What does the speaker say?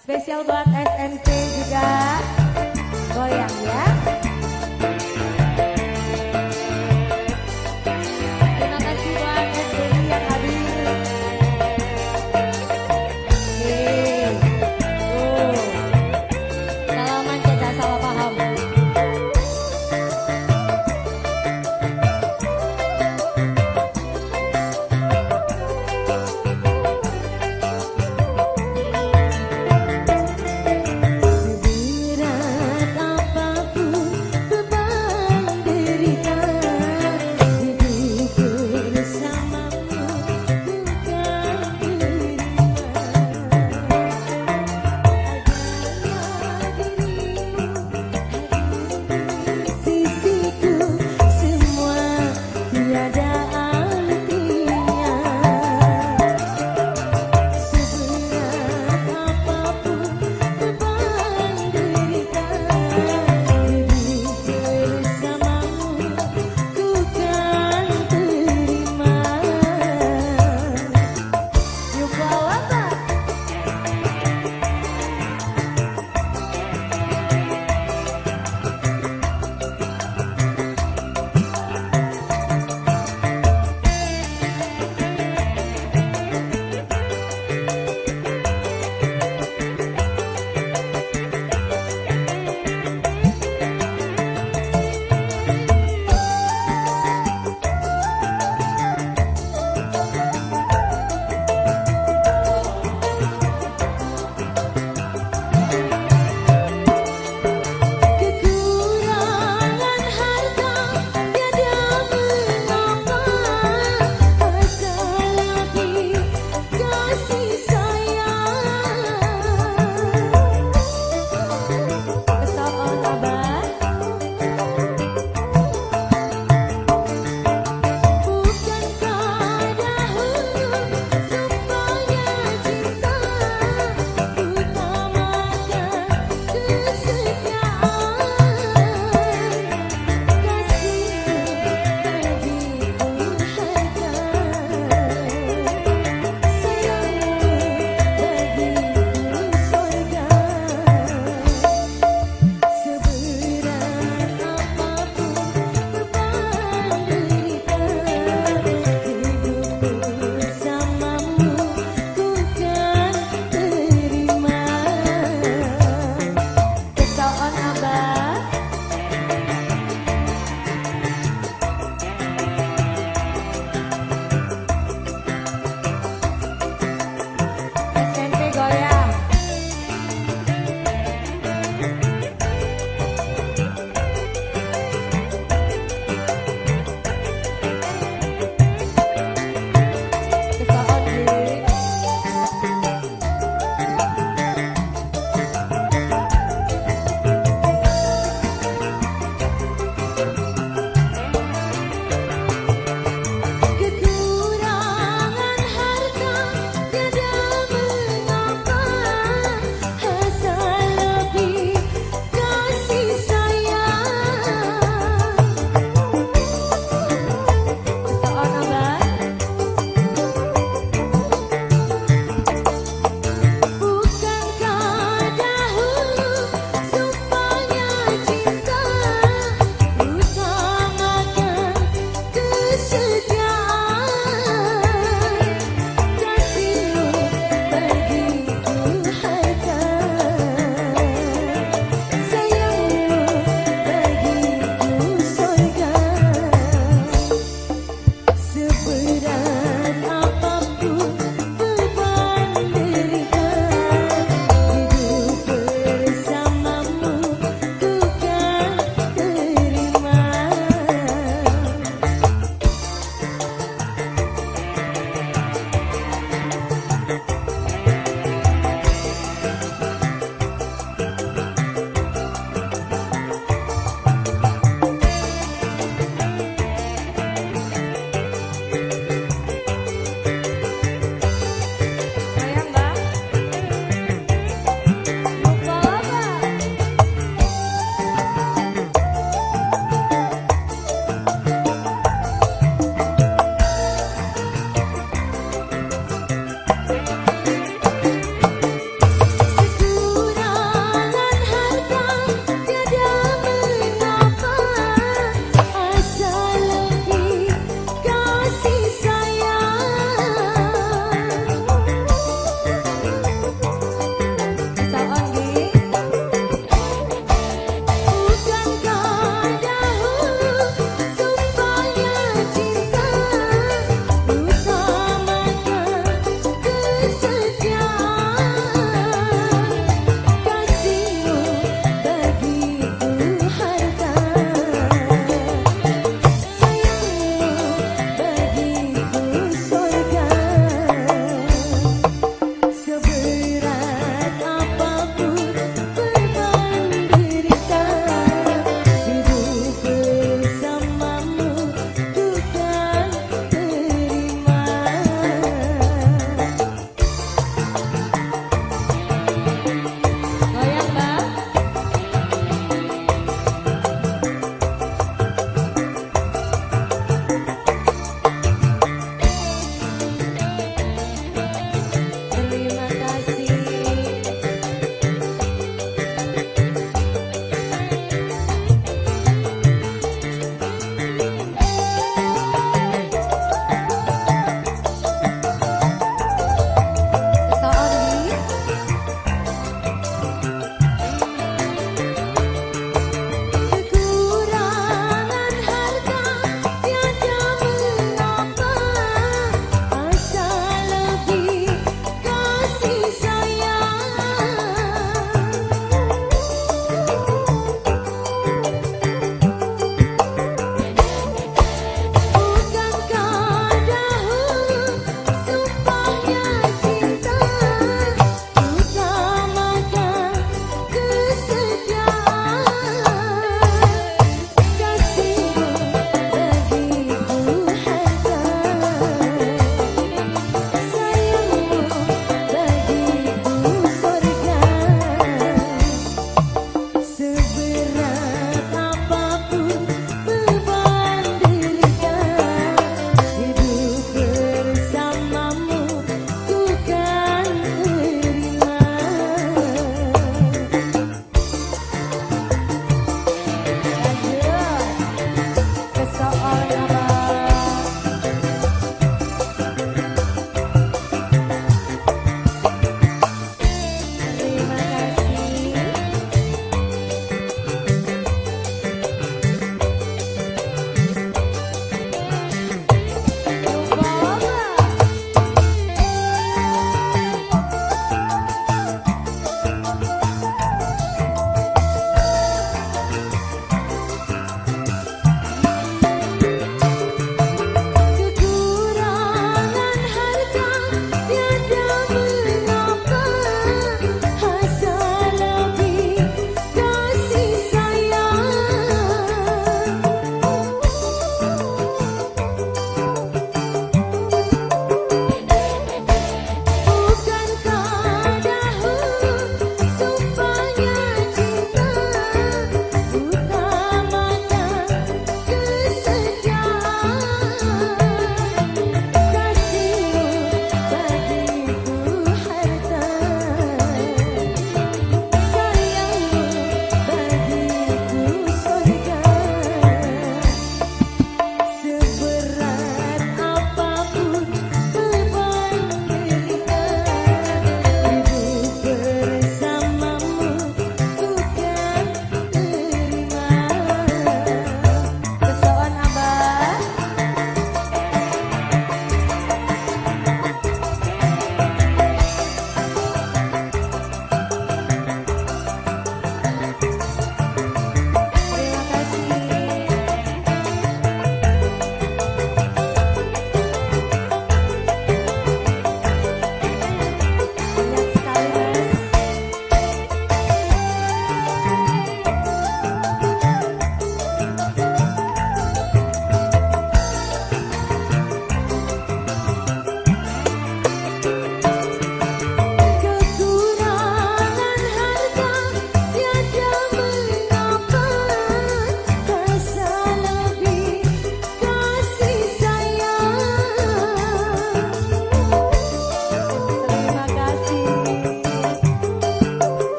Spesial buat SNP juga.